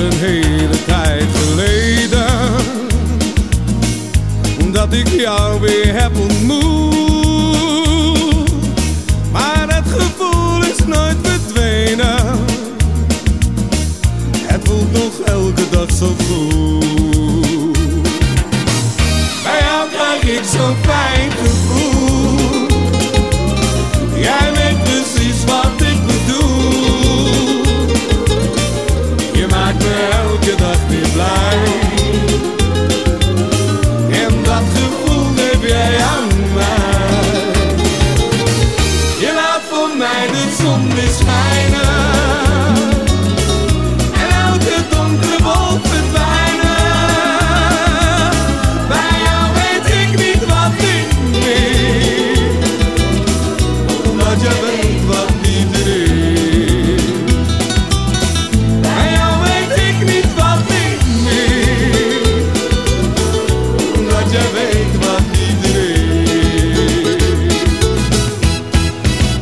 hele tijd geleden dat ik jou weer heb ontmoet. Maar het gevoel is nooit verdwenen. Het voelt nog elke dag zo goed. Bij jou krijg ik zo'n fijn mij de zon weer schijnen.